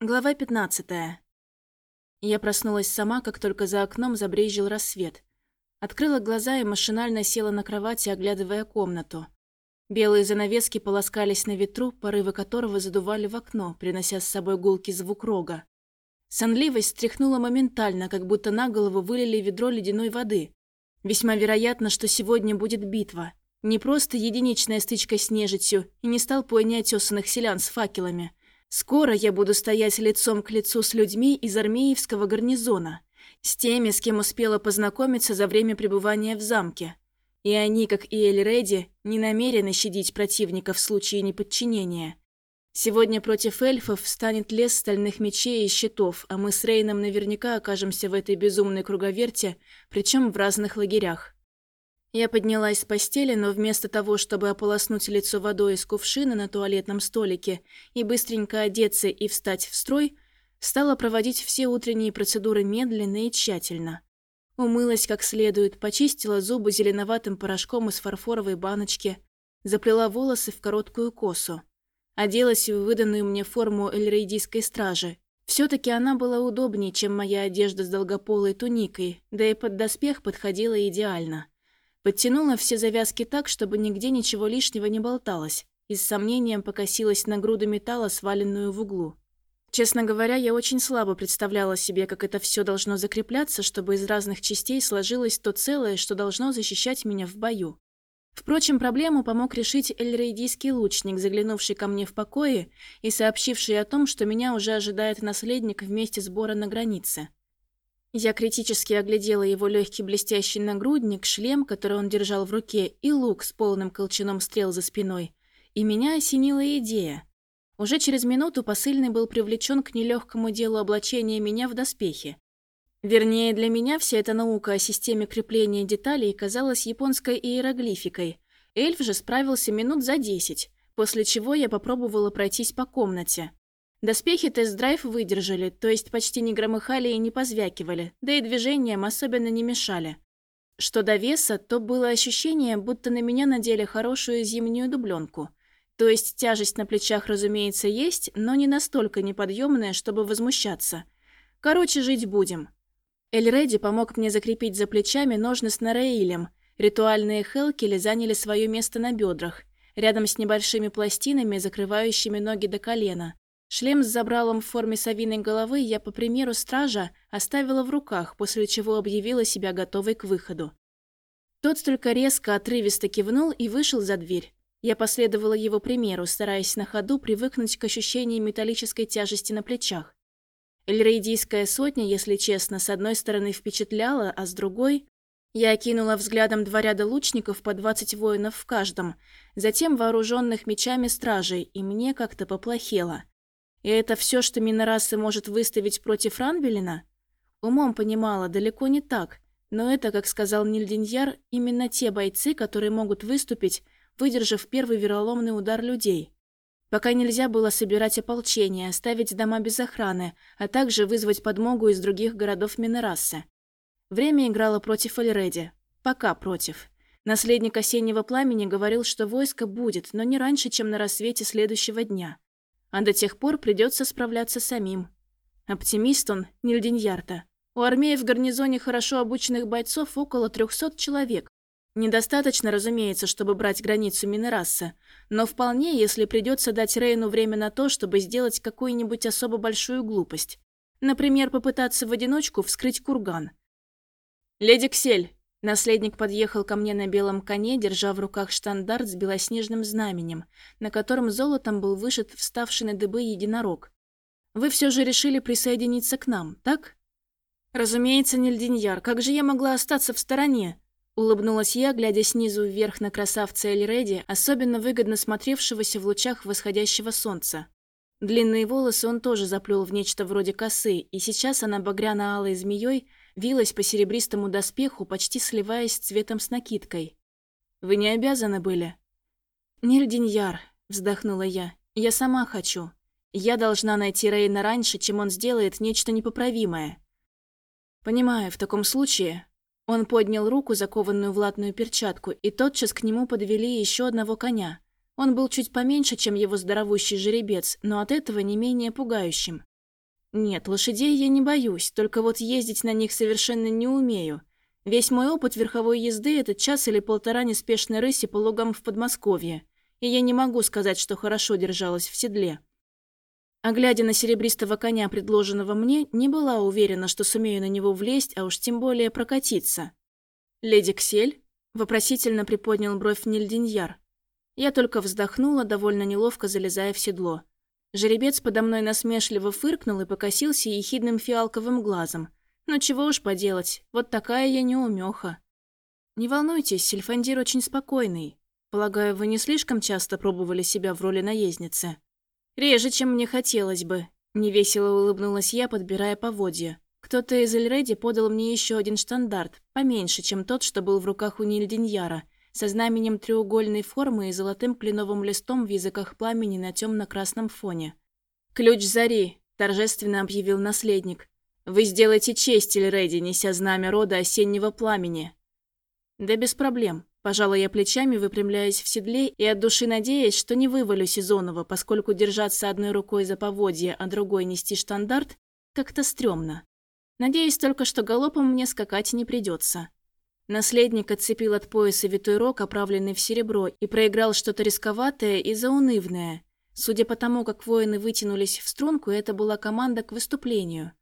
Глава 15. Я проснулась сама, как только за окном забрезжил рассвет. Открыла глаза и машинально села на кровати, оглядывая комнату. Белые занавески полоскались на ветру, порывы которого задували в окно, принося с собой гулкий звук рога. Сонливость стряхнула моментально, как будто на голову вылили ведро ледяной воды. Весьма вероятно, что сегодня будет битва. Не просто единичная стычка с нежитью и не с толпой неотесанных селян с факелами – Скоро я буду стоять лицом к лицу с людьми из армеевского гарнизона, с теми, с кем успела познакомиться за время пребывания в замке. И они, как и Эльреди, не намерены щадить противника в случае неподчинения. Сегодня против эльфов встанет лес стальных мечей и щитов, а мы с Рейном наверняка окажемся в этой безумной круговерте, причем в разных лагерях. Я поднялась с постели, но вместо того, чтобы ополоснуть лицо водой из кувшина на туалетном столике и быстренько одеться и встать в строй, стала проводить все утренние процедуры медленно и тщательно. Умылась как следует, почистила зубы зеленоватым порошком из фарфоровой баночки, заплела волосы в короткую косу. Оделась в выданную мне форму эльрейдийской стражи. все таки она была удобнее, чем моя одежда с долгополой туникой, да и под доспех подходила идеально. Подтянула все завязки так, чтобы нигде ничего лишнего не болталось, и с сомнением покосилась на груду металла, сваленную в углу. Честно говоря, я очень слабо представляла себе, как это все должно закрепляться, чтобы из разных частей сложилось то целое, что должно защищать меня в бою. Впрочем, проблему помог решить эльрейдийский лучник, заглянувший ко мне в покое и сообщивший о том, что меня уже ожидает наследник вместе сбора на границе. Я критически оглядела его легкий блестящий нагрудник, шлем, который он держал в руке, и лук с полным колчаном стрел за спиной. И меня осенила идея. Уже через минуту посыльный был привлечен к нелегкому делу облачения меня в доспехи. Вернее, для меня вся эта наука о системе крепления деталей казалась японской иероглификой. Эльф же справился минут за десять, после чего я попробовала пройтись по комнате. Доспехи тест-драйв выдержали, то есть почти не громыхали и не позвякивали, да и движениям особенно не мешали. Что до веса, то было ощущение, будто на меня надели хорошую зимнюю дубленку. То есть тяжесть на плечах, разумеется, есть, но не настолько неподъемная, чтобы возмущаться. Короче, жить будем. Эльреди помог мне закрепить за плечами ножны с нареилем. Ритуальные хелкели заняли свое место на бедрах, рядом с небольшими пластинами, закрывающими ноги до колена. Шлем с забралом в форме совиной головы я, по примеру стража, оставила в руках, после чего объявила себя готовой к выходу. Тот только резко, отрывисто кивнул и вышел за дверь. Я последовала его примеру, стараясь на ходу привыкнуть к ощущению металлической тяжести на плечах. Эльрейдийская сотня, если честно, с одной стороны впечатляла, а с другой... Я окинула взглядом два ряда лучников по двадцать воинов в каждом, затем вооруженных мечами стражей, и мне как-то поплохело. И это все, что Минорасы может выставить против Ранвелина? Умом понимала, далеко не так. Но это, как сказал Нильдиньяр, именно те бойцы, которые могут выступить, выдержав первый вероломный удар людей. Пока нельзя было собирать ополчение, оставить дома без охраны, а также вызвать подмогу из других городов Минорасы. Время играло против Эльреди. Пока против. Наследник осеннего пламени говорил, что войско будет, но не раньше, чем на рассвете следующего дня. А до тех пор придется справляться самим. Оптимист он, Нильдиньярта. У армии в гарнизоне хорошо обученных бойцов около 300 человек. Недостаточно, разумеется, чтобы брать границу Минераса, но вполне, если придется дать Рейну время на то, чтобы сделать какую-нибудь особо большую глупость. Например, попытаться в одиночку вскрыть курган. «Леди Ксель!» Наследник подъехал ко мне на белом коне, держа в руках штандарт с белоснежным знаменем, на котором золотом был вышит вставший на дыбы единорог. «Вы все же решили присоединиться к нам, так?» «Разумеется, Нильдиньяр, как же я могла остаться в стороне?» Улыбнулась я, глядя снизу вверх на красавца Эльреди, особенно выгодно смотревшегося в лучах восходящего солнца. Длинные волосы он тоже заплел в нечто вроде косы, и сейчас она багряно-алой змеей вилась по серебристому доспеху, почти сливаясь цветом с накидкой. «Вы не обязаны были?» «Нильдиньяр», — вздохнула я, — «я сама хочу. Я должна найти Рейна раньше, чем он сделает нечто непоправимое». «Понимаю, в таком случае...» Он поднял руку, закованную в латную перчатку, и тотчас к нему подвели еще одного коня. Он был чуть поменьше, чем его здоровущий жеребец, но от этого не менее пугающим. Нет, лошадей я не боюсь, только вот ездить на них совершенно не умею. Весь мой опыт верховой езды – это час или полтора неспешной рыси по лугам в Подмосковье, и я не могу сказать, что хорошо держалась в седле. А глядя на серебристого коня, предложенного мне, не была уверена, что сумею на него влезть, а уж тем более прокатиться. «Леди Ксель?» – вопросительно приподнял бровь Нильдиньяр. Я только вздохнула, довольно неловко залезая в седло. Жеребец подо мной насмешливо фыркнул и покосился ехидным фиалковым глазом. Ну чего уж поделать, вот такая я неумеха. Не волнуйтесь, Сильфандир очень спокойный. Полагаю, вы не слишком часто пробовали себя в роли наездницы? Реже, чем мне хотелось бы. Невесело улыбнулась я, подбирая поводья. Кто-то из Эльреди подал мне еще один штандарт, поменьше, чем тот, что был в руках у Нильдиньяра, со знаменем треугольной формы и золотым кленовым листом в языках пламени на темно-красном фоне. «Ключ зари», – торжественно объявил наследник. «Вы сделаете честь, Эльреди, неся знамя рода осеннего пламени». «Да без проблем», – пожала я плечами, выпрямляясь в седле и от души надеясь, что не вывалю Сезонова, поскольку держаться одной рукой за поводье, а другой нести штандарт – как-то стрёмно. Надеюсь только, что галопом мне скакать не придется. Наследник отцепил от пояса витой рог, оправленный в серебро, и проиграл что-то рисковатое и заунывное. Судя по тому, как воины вытянулись в струнку, это была команда к выступлению.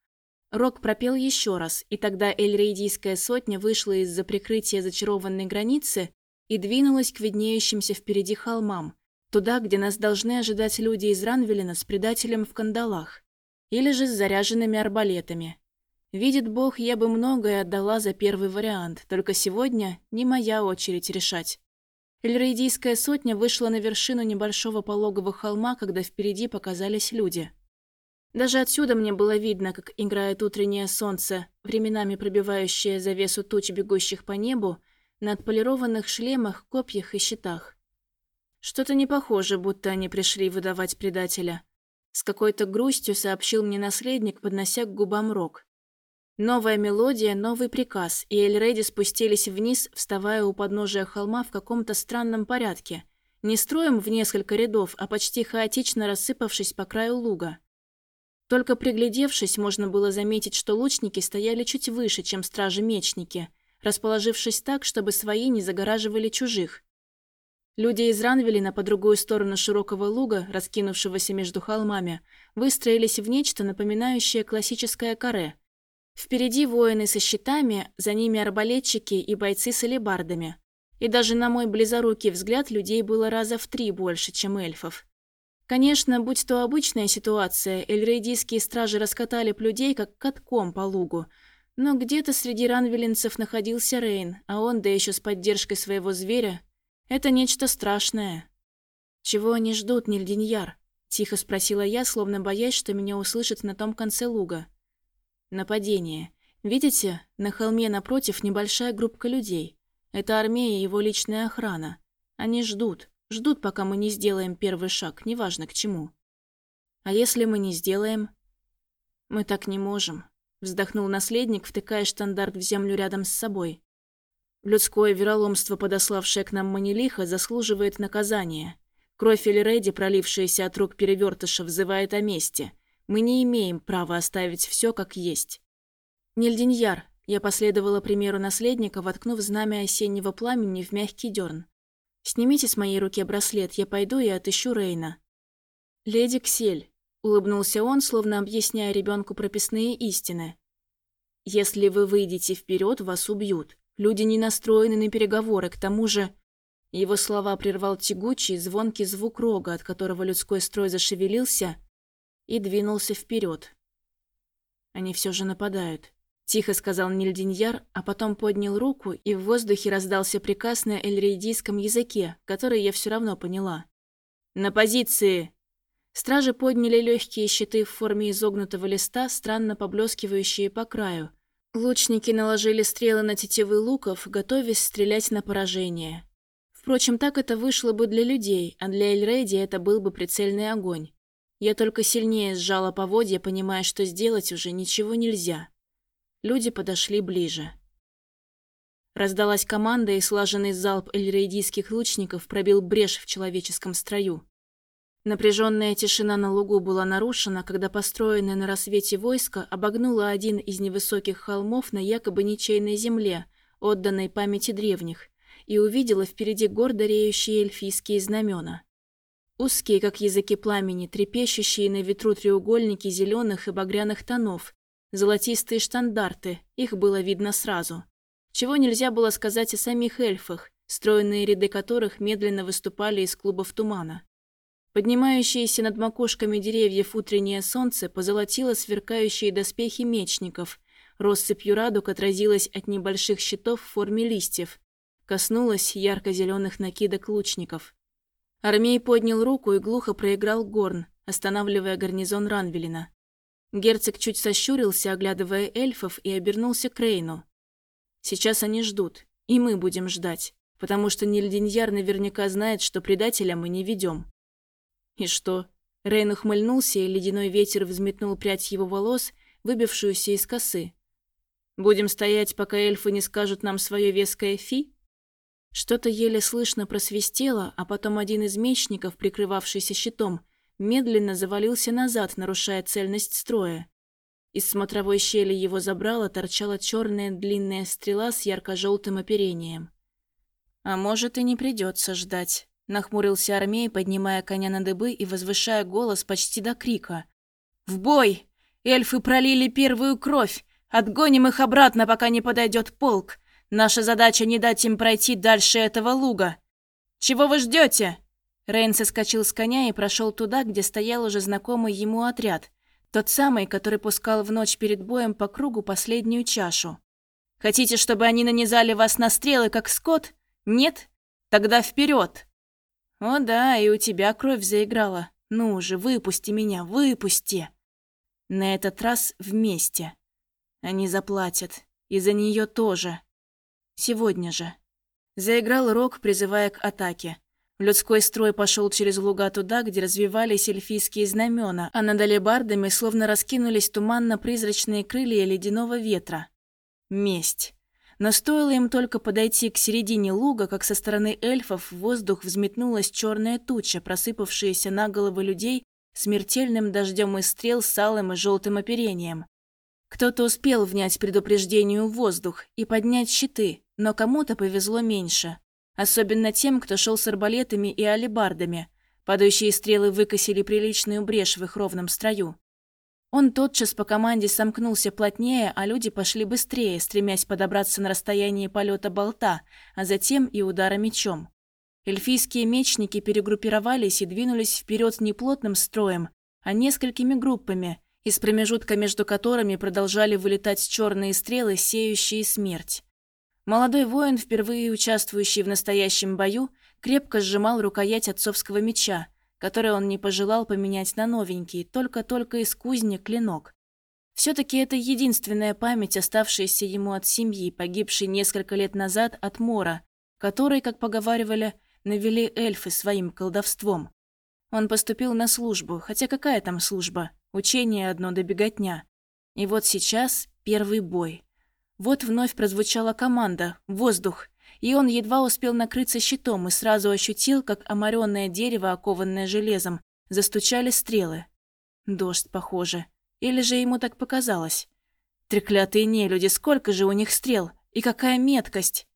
Рок пропел еще раз, и тогда Эльрейдийская сотня вышла из-за прикрытия зачарованной границы и двинулась к виднеющимся впереди холмам, туда, где нас должны ожидать люди из Ранвелина с предателем в кандалах, или же с заряженными арбалетами. Видит Бог, я бы многое отдала за первый вариант, только сегодня не моя очередь решать. Эльрейдийская сотня вышла на вершину небольшого пологого холма, когда впереди показались люди. Даже отсюда мне было видно, как играет утреннее солнце, временами пробивающее завесу туч, бегущих по небу, на отполированных шлемах, копьях и щитах. Что-то не похоже, будто они пришли выдавать предателя. С какой-то грустью сообщил мне наследник, поднося к губам рог. Новая мелодия, новый приказ, и Эльреди спустились вниз, вставая у подножия холма в каком-то странном порядке. Не строем в несколько рядов, а почти хаотично рассыпавшись по краю луга. Только приглядевшись, можно было заметить, что лучники стояли чуть выше, чем стражи-мечники, расположившись так, чтобы свои не загораживали чужих. Люди из Ранвелина по другую сторону широкого луга, раскинувшегося между холмами, выстроились в нечто напоминающее классическое каре – Впереди воины со щитами, за ними арбалетчики и бойцы с алебардами. И даже на мой близорукий взгляд людей было раза в три больше, чем эльфов. Конечно, будь то обычная ситуация, эльрейдийские стражи раскатали б людей, как катком по лугу. Но где-то среди ранвелинцев находился Рейн, а он, да еще с поддержкой своего зверя, это нечто страшное. «Чего они ждут, Нильдиньяр?» – тихо спросила я, словно боясь, что меня услышат на том конце луга. Нападение. Видите, на холме напротив небольшая группка людей. Это армия и его личная охрана. Они ждут. Ждут, пока мы не сделаем первый шаг, неважно к чему. А если мы не сделаем? Мы так не можем. Вздохнул наследник, втыкая штандарт в землю рядом с собой. Людское вероломство, подославшее к нам Манилиха, заслуживает наказания. Кровь Эльреди, пролившаяся от рук перевертыша, взывает о мести – мы не имеем права оставить все как есть. Нельдиньяр, я последовала примеру наследника, воткнув знамя осеннего пламени в мягкий дерн. Снимите с моей руки браслет, я пойду и отыщу Рейна. Леди Ксель, улыбнулся он, словно объясняя ребенку прописные истины. Если вы выйдете вперед, вас убьют. Люди не настроены на переговоры, к тому же... Его слова прервал тягучий, звонкий звук рога, от которого людской строй зашевелился, и двинулся вперед. Они все же нападают. Тихо сказал Нильдиньяр, а потом поднял руку, и в воздухе раздался приказ на эльрейдийском языке, который я все равно поняла. «На позиции!» Стражи подняли легкие щиты в форме изогнутого листа, странно поблескивающие по краю. Лучники наложили стрелы на тетивы луков, готовясь стрелять на поражение. Впрочем, так это вышло бы для людей, а для Эльрейди это был бы прицельный огонь. Я только сильнее сжала поводья, понимая, что сделать уже ничего нельзя. Люди подошли ближе. Раздалась команда, и слаженный залп эльрейдийских лучников пробил брешь в человеческом строю. Напряженная тишина на лугу была нарушена, когда построенное на рассвете войско обогнуло один из невысоких холмов на якобы ничейной земле, отданной памяти древних, и увидела впереди гордо реющие эльфийские знамена. Узкие, как языки пламени, трепещущие на ветру треугольники зеленых и багряных тонов, золотистые штандарты, их было видно сразу. Чего нельзя было сказать о самих эльфах, стройные ряды которых медленно выступали из клубов тумана. Поднимающееся над макушками деревьев утреннее солнце позолотило сверкающие доспехи мечников. Россыпью радуг отразилась от небольших щитов в форме листьев. Коснулась ярко-зеленых накидок лучников. Армей поднял руку и глухо проиграл горн, останавливая гарнизон Ранвелина. Герцог чуть сощурился, оглядывая эльфов, и обернулся к Рейну. «Сейчас они ждут, и мы будем ждать, потому что Нильдиньяр наверняка знает, что предателя мы не ведем. «И что?» Рейн ухмыльнулся, и ледяной ветер взметнул прядь его волос, выбившуюся из косы. «Будем стоять, пока эльфы не скажут нам свое веское фи?» Что-то еле слышно просвистело, а потом один из мечников, прикрывавшийся щитом, медленно завалился назад, нарушая цельность строя. Из смотровой щели его забрала торчала черная длинная стрела с ярко-желтым оперением. А может, и не придется ждать. Нахмурился Армей, поднимая коня на дыбы и возвышая голос почти до крика. «В бой! Эльфы пролили первую кровь! Отгоним их обратно, пока не подойдет полк! Наша задача не дать им пройти дальше этого луга! Чего вы ждете?» Рейн соскочил с коня и прошел туда, где стоял уже знакомый ему отряд. Тот самый, который пускал в ночь перед боем по кругу последнюю чашу. «Хотите, чтобы они нанизали вас на стрелы, как скот? Нет? Тогда вперед! «О да, и у тебя кровь заиграла. Ну же, выпусти меня, выпусти!» На этот раз вместе. Они заплатят. И за нее тоже. Сегодня же. Заиграл рок, призывая к атаке. Людской строй пошел через луга туда, где развивались эльфийские знамена, а над алебардами словно раскинулись туманно-призрачные крылья ледяного ветра. Месть. Но стоило им только подойти к середине луга, как со стороны эльфов в воздух взметнулась черная туча, просыпавшаяся на головы людей смертельным дождем из стрел с алым и желтым оперением. Кто-то успел внять предупреждению воздух и поднять щиты, но кому-то повезло меньше. Особенно тем, кто шел с арбалетами и алебардами. Падающие стрелы выкосили приличную брешь в их ровном строю. Он тотчас по команде сомкнулся плотнее, а люди пошли быстрее, стремясь подобраться на расстояние полета болта, а затем и удара мечом. Эльфийские мечники перегруппировались и двинулись вперед не плотным строем, а несколькими группами, из промежутка между которыми продолжали вылетать черные стрелы, сеющие смерть. Молодой воин, впервые участвующий в настоящем бою, крепко сжимал рукоять отцовского меча, который он не пожелал поменять на новенький, только-только из кузни клинок. Все-таки это единственная память, оставшаяся ему от семьи, погибшей несколько лет назад от Мора, который, как поговаривали, навели эльфы своим колдовством. Он поступил на службу, хотя какая там служба? Учение одно до беготня. И вот сейчас первый бой. Вот вновь прозвучала команда «Воздух!» и он едва успел накрыться щитом и сразу ощутил, как оморенное дерево, окованное железом, застучали стрелы. Дождь, похоже. Или же ему так показалось? Треклятые нелюди, сколько же у них стрел? И какая меткость?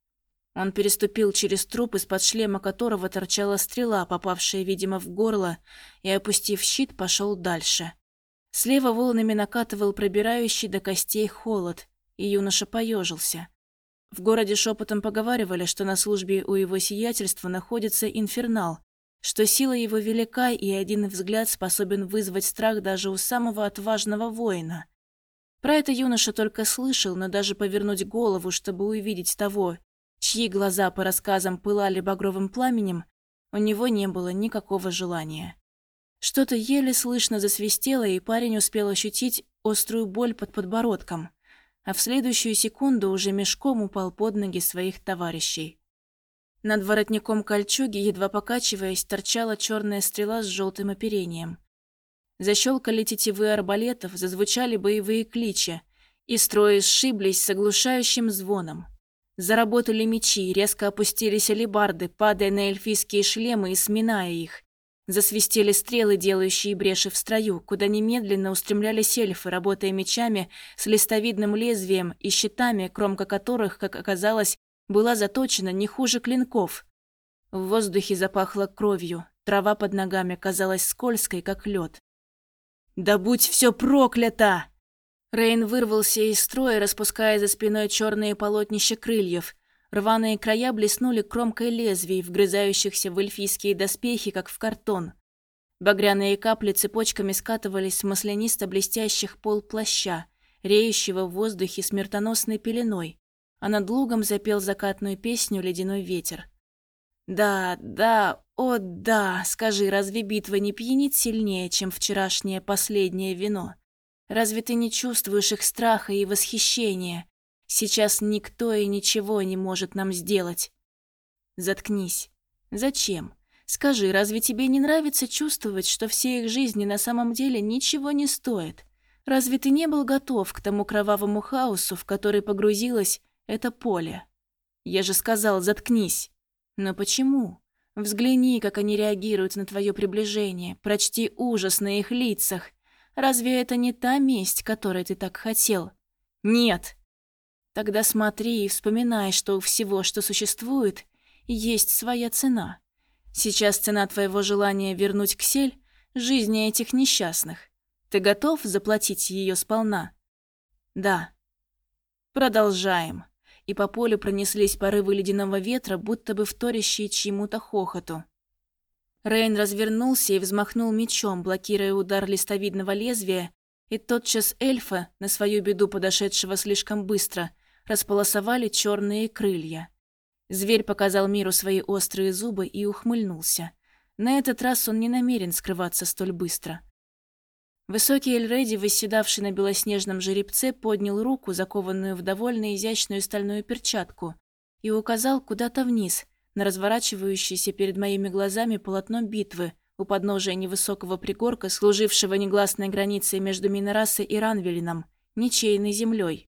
Он переступил через труп, из-под шлема которого торчала стрела, попавшая, видимо, в горло, и, опустив щит, пошел дальше. Слева волнами накатывал пробирающий до костей холод, и юноша поежился. В городе шепотом поговаривали, что на службе у его сиятельства находится инфернал, что сила его велика и один взгляд способен вызвать страх даже у самого отважного воина. Про это юноша только слышал, но даже повернуть голову, чтобы увидеть того, чьи глаза по рассказам пылали багровым пламенем, у него не было никакого желания. Что-то еле слышно засвистело, и парень успел ощутить острую боль под подбородком а в следующую секунду уже мешком упал под ноги своих товарищей. Над воротником кольчуги, едва покачиваясь, торчала черная стрела с желтым оперением. Защелкали тетивы арбалетов, зазвучали боевые кличи, и строи сшиблись с оглушающим звоном. Заработали мечи, резко опустились алебарды, падая на эльфийские шлемы и сминая их. Засвистели стрелы, делающие бреши в строю, куда немедленно устремлялись эльфы, работая мечами с листовидным лезвием и щитами, кромка которых, как оказалось, была заточена не хуже клинков. В воздухе запахло кровью, трава под ногами казалась скользкой, как лед. «Да будь все проклято!» Рейн вырвался из строя, распуская за спиной черные полотнища крыльев. Рваные края блеснули кромкой лезвий, вгрызающихся в эльфийские доспехи, как в картон. Багряные капли цепочками скатывались с маслянисто-блестящих пол плаща, реющего в воздухе смертоносной пеленой, а над лугом запел закатную песню ледяной ветер. «Да, да, о да, скажи, разве битва не пьянит сильнее, чем вчерашнее последнее вино? Разве ты не чувствуешь их страха и восхищения, Сейчас никто и ничего не может нам сделать. Заткнись. Зачем? Скажи, разве тебе не нравится чувствовать, что все их жизни на самом деле ничего не стоят? Разве ты не был готов к тому кровавому хаосу, в который погрузилось это поле? Я же сказал, заткнись. Но почему? Взгляни, как они реагируют на твое приближение, прочти ужас на их лицах. Разве это не та месть, которой ты так хотел? Нет, Тогда смотри и вспоминай, что у всего, что существует, есть своя цена. Сейчас цена твоего желания вернуть Ксель – жизни этих несчастных. Ты готов заплатить ее сполна? Да. Продолжаем. И по полю пронеслись порывы ледяного ветра, будто бы вторящие чьему-то хохоту. Рейн развернулся и взмахнул мечом, блокируя удар листовидного лезвия, и тотчас эльфа, на свою беду подошедшего слишком быстро, располосовали черные крылья. Зверь показал миру свои острые зубы и ухмыльнулся. На этот раз он не намерен скрываться столь быстро. Высокий Эльреди, восседавший на белоснежном жеребце, поднял руку, закованную в довольно изящную стальную перчатку, и указал куда-то вниз, на разворачивающееся перед моими глазами полотно битвы у подножия невысокого пригорка, служившего негласной границей между Минорасой и Ранвелином, ничейной землей.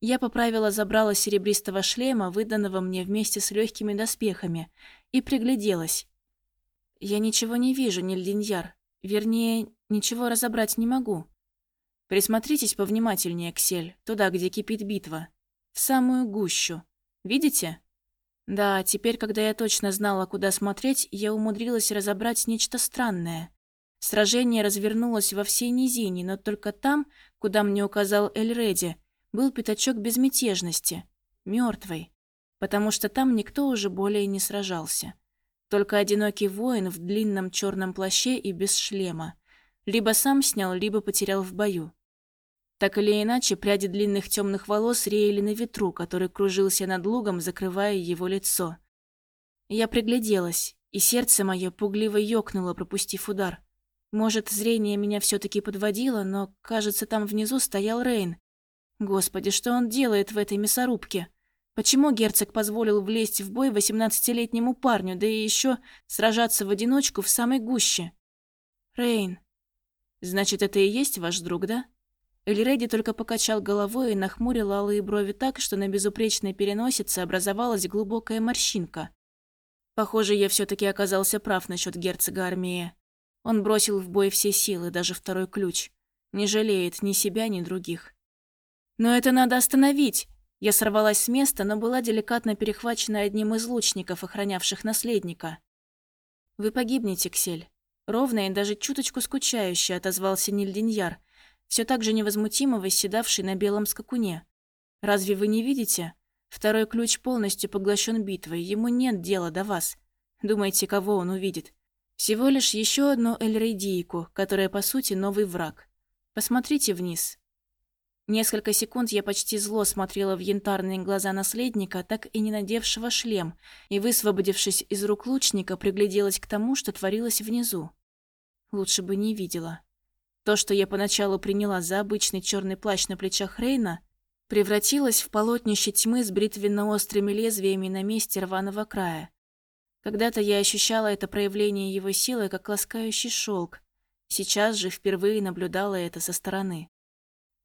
Я поправила забрала серебристого шлема, выданного мне вместе с легкими доспехами, и пригляделась. Я ничего не вижу, Нильдиньяр. Вернее, ничего разобрать не могу. Присмотритесь повнимательнее, Ксель, туда, где кипит битва. В самую гущу. Видите? Да, теперь, когда я точно знала, куда смотреть, я умудрилась разобрать нечто странное. Сражение развернулось во всей низине, но только там, куда мне указал Эльреди — был пятачок безмятежности, мертвый, потому что там никто уже более не сражался. Только одинокий воин в длинном черном плаще и без шлема. Либо сам снял, либо потерял в бою. Так или иначе, пряди длинных темных волос реяли на ветру, который кружился над лугом, закрывая его лицо. Я пригляделась, и сердце мое пугливо ёкнуло, пропустив удар. Может, зрение меня все таки подводило, но, кажется, там внизу стоял Рейн, Господи, что он делает в этой мясорубке? Почему герцог позволил влезть в бой восемнадцатилетнему парню, да и еще сражаться в одиночку в самой гуще? Рейн. Значит, это и есть ваш друг, да? Эльреди только покачал головой и нахмурил алые брови так, что на безупречной переносице образовалась глубокая морщинка. Похоже, я все таки оказался прав насчет герцога армии. Он бросил в бой все силы, даже второй ключ. Не жалеет ни себя, ни других. «Но это надо остановить!» Я сорвалась с места, но была деликатно перехвачена одним из лучников, охранявших наследника. «Вы погибнете, Ксель». Ровно и даже чуточку скучающе отозвался Нильдиньяр, все так же невозмутимо восседавший на белом скакуне. «Разве вы не видите? Второй ключ полностью поглощен битвой, ему нет дела до вас. Думаете, кого он увидит? Всего лишь еще одну Эльрейдийку, которая, по сути, новый враг. Посмотрите вниз, Несколько секунд я почти зло смотрела в янтарные глаза наследника, так и не надевшего шлем, и, высвободившись из рук лучника, пригляделась к тому, что творилось внизу. Лучше бы не видела. То, что я поначалу приняла за обычный черный плащ на плечах Рейна, превратилось в полотнище тьмы с бритвенно-острыми лезвиями на месте рваного края. Когда-то я ощущала это проявление его силы как ласкающий шелк. Сейчас же впервые наблюдала это со стороны.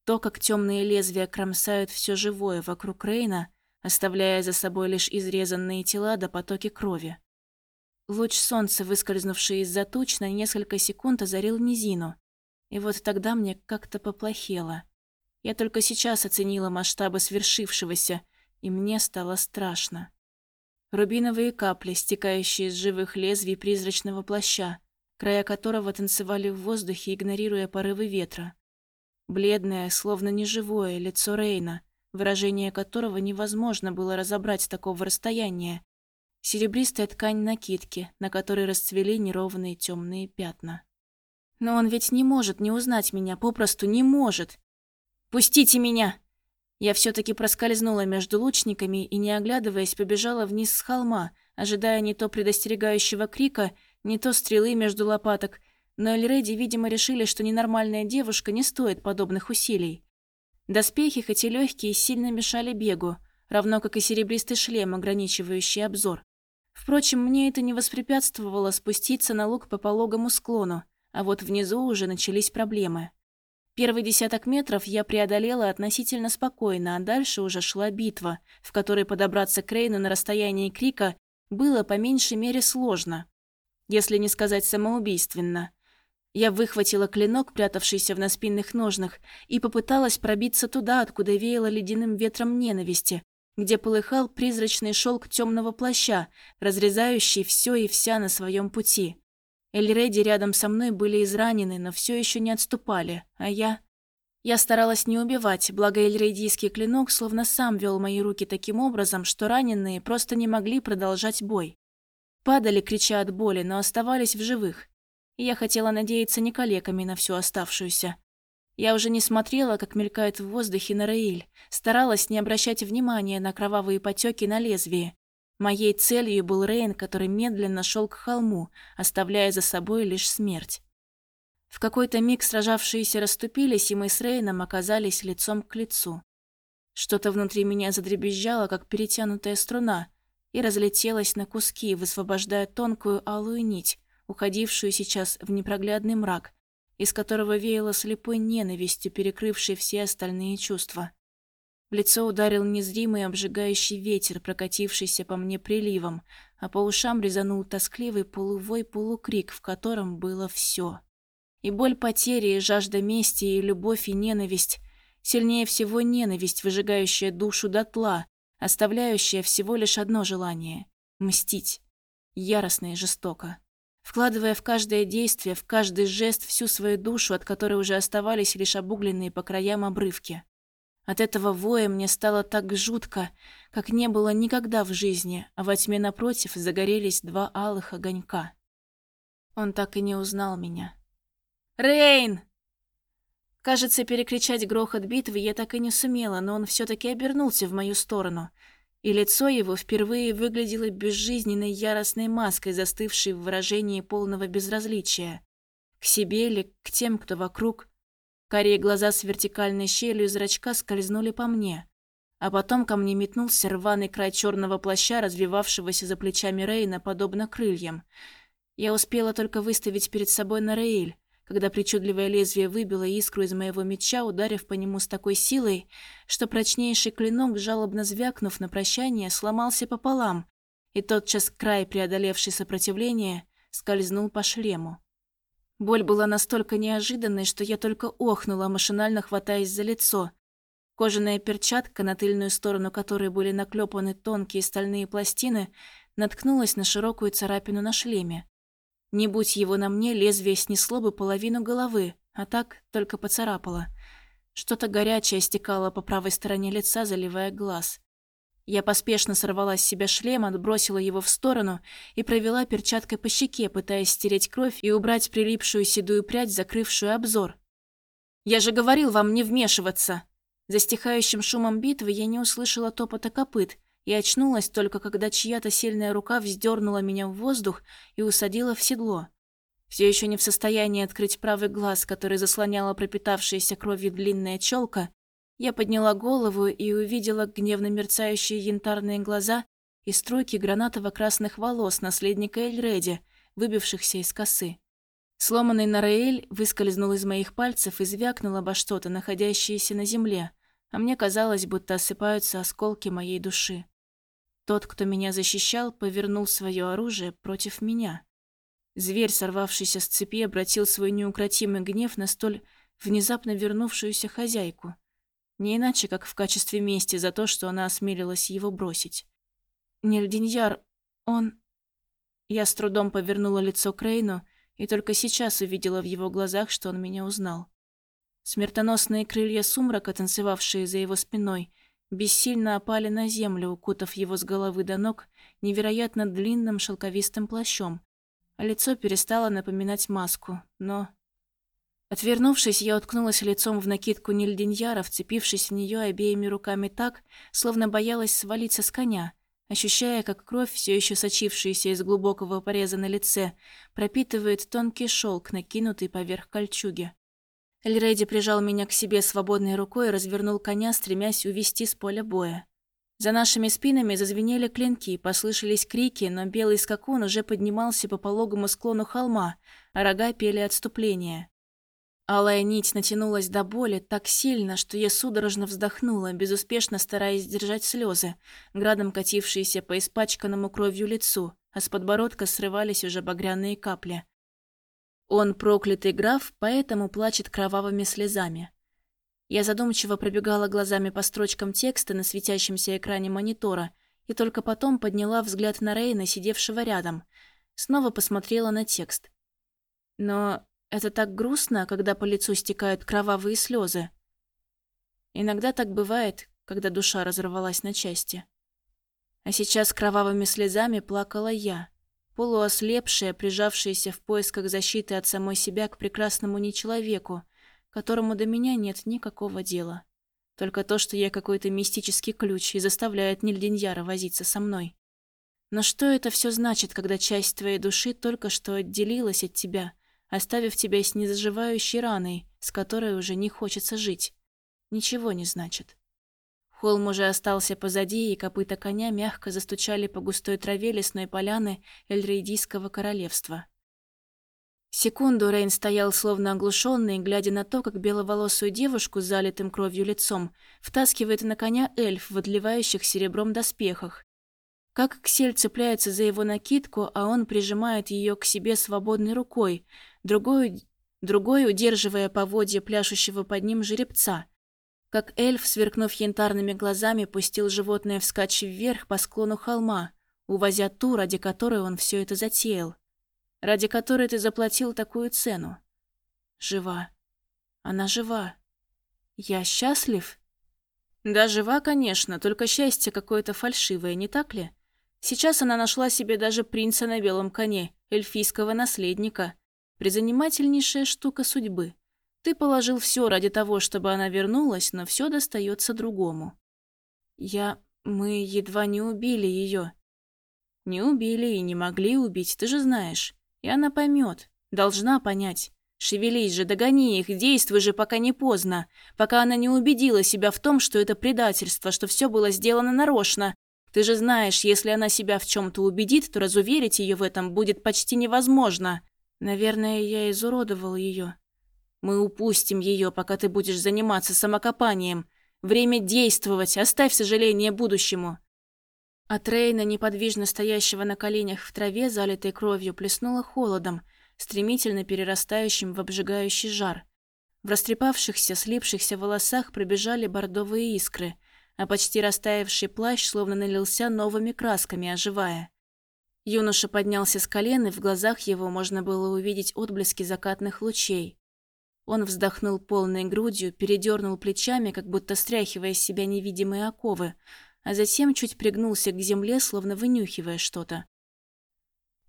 То, как темные лезвия кромсают все живое вокруг Рейна, оставляя за собой лишь изрезанные тела до потоки крови. Луч солнца, выскользнувший из-за туч, на несколько секунд озарил низину. И вот тогда мне как-то поплохело. Я только сейчас оценила масштабы свершившегося, и мне стало страшно. Рубиновые капли, стекающие из живых лезвий призрачного плаща, края которого танцевали в воздухе, игнорируя порывы ветра. Бледное, словно неживое, лицо Рейна, выражение которого невозможно было разобрать с такого расстояния. Серебристая ткань накидки, на которой расцвели неровные темные пятна. Но он ведь не может не узнать меня, попросту не может. «Пустите меня!» Я все таки проскользнула между лучниками и, не оглядываясь, побежала вниз с холма, ожидая не то предостерегающего крика, не то стрелы между лопаток, но Эльреди, видимо, решили, что ненормальная девушка не стоит подобных усилий. Доспехи, хоть и легкие, сильно мешали бегу, равно как и серебристый шлем, ограничивающий обзор. Впрочем, мне это не воспрепятствовало спуститься на луг по пологому склону, а вот внизу уже начались проблемы. Первый десяток метров я преодолела относительно спокойно, а дальше уже шла битва, в которой подобраться к Рейну на расстоянии крика было по меньшей мере сложно, если не сказать самоубийственно. Я выхватила клинок, прятавшийся в наспинных ножнах, и попыталась пробиться туда, откуда веяло ледяным ветром ненависти, где полыхал призрачный шелк темного плаща, разрезающий все и вся на своем пути. Эльреди рядом со мной были изранены, но все еще не отступали, а я... Я старалась не убивать, благо эльрейдийский клинок словно сам вел мои руки таким образом, что раненые просто не могли продолжать бой. Падали, крича от боли, но оставались в живых. И я хотела надеяться не калеками на всю оставшуюся. Я уже не смотрела, как мелькает в воздухе Нараиль, старалась не обращать внимания на кровавые потеки на лезвии, Моей целью был Рейн, который медленно шел к холму, оставляя за собой лишь смерть. В какой-то миг сражавшиеся расступились, и мы с Рейном оказались лицом к лицу. Что-то внутри меня задребезжало, как перетянутая струна, и разлетелось на куски, высвобождая тонкую алую нить, уходившую сейчас в непроглядный мрак, из которого веяло слепой ненавистью, перекрывшей все остальные чувства. В лицо ударил незримый обжигающий ветер, прокатившийся по мне приливом, а по ушам резанул тоскливый полувой полукрик, в котором было все. И боль потери, и жажда мести, и любовь, и ненависть. Сильнее всего ненависть, выжигающая душу дотла, оставляющая всего лишь одно желание — мстить. Яростно и жестоко. Вкладывая в каждое действие, в каждый жест всю свою душу, от которой уже оставались лишь обугленные по краям обрывки. От этого воя мне стало так жутко, как не было никогда в жизни, а во тьме напротив загорелись два алых огонька. Он так и не узнал меня. «Рейн!» Кажется, перекричать грохот битвы я так и не сумела, но он все-таки обернулся в мою сторону, и лицо его впервые выглядело безжизненной яростной маской, застывшей в выражении полного безразличия. К себе или к тем, кто вокруг. Карие глаза с вертикальной щелью зрачка скользнули по мне. А потом ко мне метнулся рваный край черного плаща, развивавшегося за плечами Рейна, подобно крыльям. Я успела только выставить перед собой на Рейль, когда причудливое лезвие выбило искру из моего меча, ударив по нему с такой силой, что прочнейший клинок, жалобно звякнув на прощание, сломался пополам, и тотчас край, преодолевший сопротивление, скользнул по шлему. Боль была настолько неожиданной, что я только охнула, машинально хватаясь за лицо. Кожаная перчатка, на тыльную сторону которой были наклепаны тонкие стальные пластины, наткнулась на широкую царапину на шлеме. Не будь его на мне, лезвие снесло бы половину головы, а так только поцарапало. Что-то горячее стекало по правой стороне лица, заливая глаз. Я поспешно сорвала с себя шлем, отбросила его в сторону и провела перчаткой по щеке, пытаясь стереть кровь и убрать прилипшую седую прядь, закрывшую обзор. «Я же говорил вам не вмешиваться!» За стихающим шумом битвы я не услышала топота копыт и очнулась только, когда чья-то сильная рука вздернула меня в воздух и усадила в седло. Все еще не в состоянии открыть правый глаз, который заслоняла пропитавшаяся кровью длинная челка, я подняла голову и увидела гневно мерцающие янтарные глаза и струйки гранатово-красных волос наследника Эльреди, выбившихся из косы. Сломанный Нараэль выскользнул из моих пальцев и звякнул обо что-то, находящееся на земле, а мне казалось, будто осыпаются осколки моей души. Тот, кто меня защищал, повернул свое оружие против меня. Зверь, сорвавшийся с цепи, обратил свой неукротимый гнев на столь внезапно вернувшуюся хозяйку. Не иначе, как в качестве мести за то, что она осмелилась его бросить. Нельдиньяр, он... Я с трудом повернула лицо к Рейну и только сейчас увидела в его глазах, что он меня узнал. Смертоносные крылья сумрака, танцевавшие за его спиной, бессильно опали на землю, укутав его с головы до ног невероятно длинным шелковистым плащом, а лицо перестало напоминать маску, но... Отвернувшись, я уткнулась лицом в накидку Нильдиньяра, вцепившись в нее обеими руками так, словно боялась свалиться с коня, ощущая, как кровь, все еще сочившаяся из глубокого пореза на лице, пропитывает тонкий шелк, накинутый поверх кольчуги. Эльрейди прижал меня к себе свободной рукой и развернул коня, стремясь увести с поля боя. За нашими спинами зазвенели клинки, послышались крики, но белый скакун уже поднимался по пологому склону холма, а рога пели отступление. Алая нить натянулась до боли так сильно, что я судорожно вздохнула, безуспешно стараясь сдержать слезы, градом катившиеся по испачканному кровью лицу, а с подбородка срывались уже багряные капли. Он проклятый граф, поэтому плачет кровавыми слезами. Я задумчиво пробегала глазами по строчкам текста на светящемся экране монитора и только потом подняла взгляд на Рейна, сидевшего рядом. Снова посмотрела на текст. Но это так грустно, когда по лицу стекают кровавые слезы. Иногда так бывает, когда душа разорвалась на части. А сейчас кровавыми слезами плакала я, полуослепшая, прижавшаяся в поисках защиты от самой себя к прекрасному нечеловеку, которому до меня нет никакого дела. Только то, что я какой-то мистический ключ и заставляет Нильдиньяра возиться со мной. Но что это все значит, когда часть твоей души только что отделилась от тебя, оставив тебя с незаживающей раной, с которой уже не хочется жить. Ничего не значит. Холм уже остался позади, и копыта коня мягко застучали по густой траве лесной поляны Эльрейдийского королевства. Секунду Рейн стоял словно оглушенный, глядя на то, как беловолосую девушку с залитым кровью лицом втаскивает на коня эльф в отливающих серебром доспехах, как Ксель цепляется за его накидку, а он прижимает ее к себе свободной рукой, другой, другой удерживая поводья пляшущего под ним жеребца. Как эльф, сверкнув янтарными глазами, пустил животное вскачь вверх по склону холма, увозя ту, ради которой он все это затеял. Ради которой ты заплатил такую цену. Жива. Она жива. Я счастлив? Да, жива, конечно, только счастье какое-то фальшивое, не так ли? Сейчас она нашла себе даже принца на белом коне, эльфийского наследника. Призанимательнейшая штука судьбы. Ты положил все ради того, чтобы она вернулась, но все достается другому. Я... Мы едва не убили ее. Не убили и не могли убить, ты же знаешь. И она поймет. Должна понять. Шевелись же, догони их, действуй же, пока не поздно. Пока она не убедила себя в том, что это предательство, что все было сделано нарочно, ты же знаешь, если она себя в чем-то убедит, то разуверить ее в этом будет почти невозможно. Наверное, я изуродовал ее. Мы упустим ее, пока ты будешь заниматься самокопанием. Время действовать, оставь сожаление будущему. От Рейна, неподвижно стоящего на коленях в траве, залитой кровью, плеснуло холодом, стремительно перерастающим в обжигающий жар. В растрепавшихся, слипшихся волосах пробежали бордовые искры – а почти растаявший плащ словно налился новыми красками, оживая. Юноша поднялся с колен, и в глазах его можно было увидеть отблески закатных лучей. Он вздохнул полной грудью, передернул плечами, как будто стряхивая с себя невидимые оковы, а затем чуть пригнулся к земле, словно вынюхивая что-то.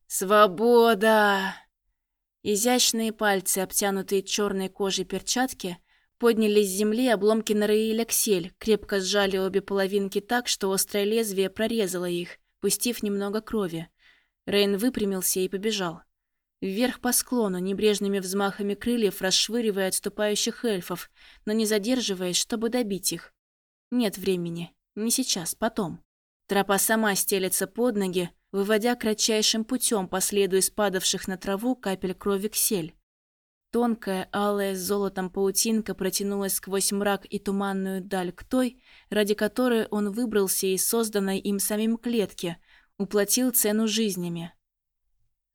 «Свобода!» Изящные пальцы, обтянутые черной кожей перчатки, Подняли с земли обломки Нараиля Ксель, крепко сжали обе половинки так, что острое лезвие прорезало их, пустив немного крови. Рейн выпрямился и побежал. Вверх по склону, небрежными взмахами крыльев, расшвыривая отступающих эльфов, но не задерживаясь, чтобы добить их. Нет времени. Не сейчас, потом. Тропа сама стелется под ноги, выводя кратчайшим путем по следу из падавших на траву капель крови ксель. Тонкая, алая с золотом паутинка протянулась сквозь мрак и туманную даль к той, ради которой он выбрался из созданной им самим клетки, уплатил цену жизнями.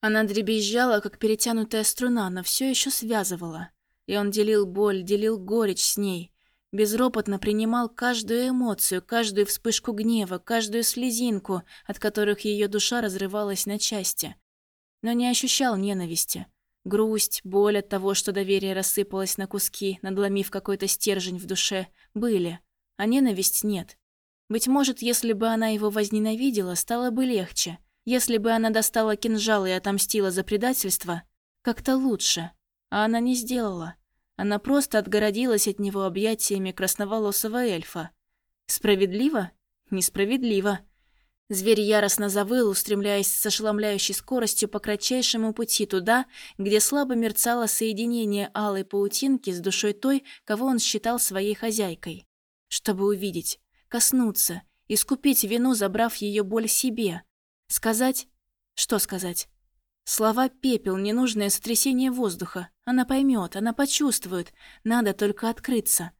Она дребезжала, как перетянутая струна, но все еще связывала. И он делил боль, делил горечь с ней. Безропотно принимал каждую эмоцию, каждую вспышку гнева, каждую слезинку, от которых ее душа разрывалась на части. Но не ощущал ненависти. Грусть, боль от того, что доверие рассыпалось на куски, надломив какой-то стержень в душе, были. А ненависть нет. Быть может, если бы она его возненавидела, стало бы легче – если бы она достала кинжал и отомстила за предательство, как-то лучше. А она не сделала. Она просто отгородилась от него объятиями красноволосого эльфа. Справедливо? Несправедливо. Зверь яростно завыл, устремляясь с ошеломляющей скоростью по кратчайшему пути туда, где слабо мерцало соединение алой паутинки с душой той, кого он считал своей хозяйкой. Чтобы увидеть, коснуться, искупить вину, забрав ее боль себе, Сказать? Что сказать? Слова пепел, ненужное сотрясение воздуха. Она поймет, она почувствует. Надо только открыться.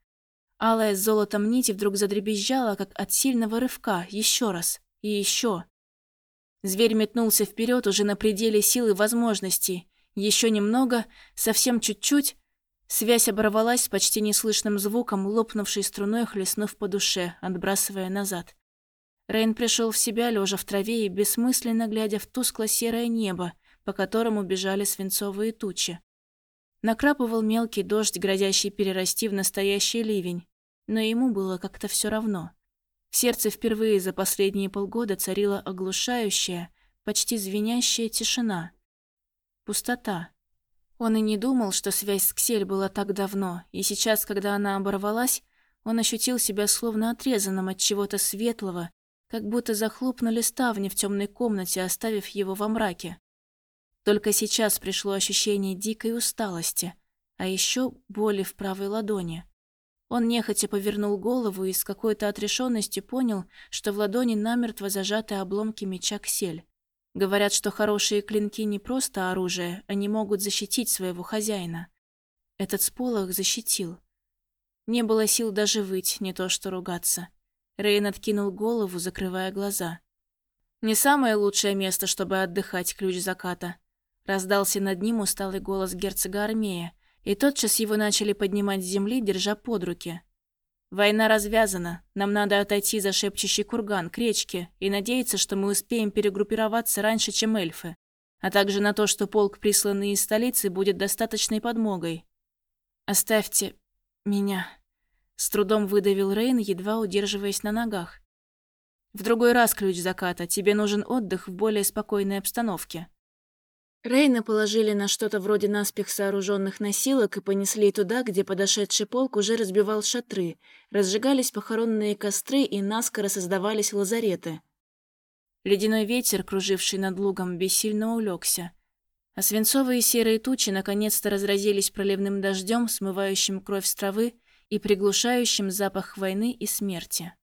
Алая с золотом нить вдруг задребезжала, как от сильного рывка. Еще раз. И еще. Зверь метнулся вперед уже на пределе сил и возможностей. Еще немного, совсем чуть-чуть. Связь оборвалась с почти неслышным звуком, лопнувшей струной, хлестнув по душе, отбрасывая назад. Рейн пришел в себя, лежа в траве и бессмысленно глядя в тускло-серое небо, по которому бежали свинцовые тучи. Накрапывал мелкий дождь, грозящий перерасти в настоящий ливень, но ему было как-то все равно. В сердце впервые за последние полгода царила оглушающая, почти звенящая тишина. Пустота. Он и не думал, что связь с Ксель была так давно, и сейчас, когда она оборвалась, он ощутил себя словно отрезанным от чего-то светлого, как будто захлопнули ставни в темной комнате, оставив его во мраке. Только сейчас пришло ощущение дикой усталости, а еще боли в правой ладони. Он нехотя повернул голову и с какой-то отрешенностью понял, что в ладони намертво зажаты обломки меча Ксель. Говорят, что хорошие клинки не просто оружие, они могут защитить своего хозяина. Этот сполох защитил. Не было сил даже выть, не то что ругаться. Рейн откинул голову, закрывая глаза. «Не самое лучшее место, чтобы отдыхать, ключ заката», раздался над ним усталый голос герцога Армея, и тотчас его начали поднимать с земли, держа под руки. «Война развязана, нам надо отойти за шепчущий курган, к речке, и надеяться, что мы успеем перегруппироваться раньше, чем эльфы, а также на то, что полк, присланный из столицы, будет достаточной подмогой. Оставьте меня», с трудом выдавил Рейн, едва удерживаясь на ногах. «В другой раз ключ заката. Тебе нужен отдых в более спокойной обстановке». Рейна положили на что-то вроде наспех сооруженных носилок и понесли туда, где подошедший полк уже разбивал шатры, разжигались похоронные костры и наскоро создавались лазареты. Ледяной ветер, круживший над лугом, бессильно улегся. А свинцовые серые тучи наконец-то разразились проливным дождем, смывающим кровь с травы и приглушающим запах войны и смерти.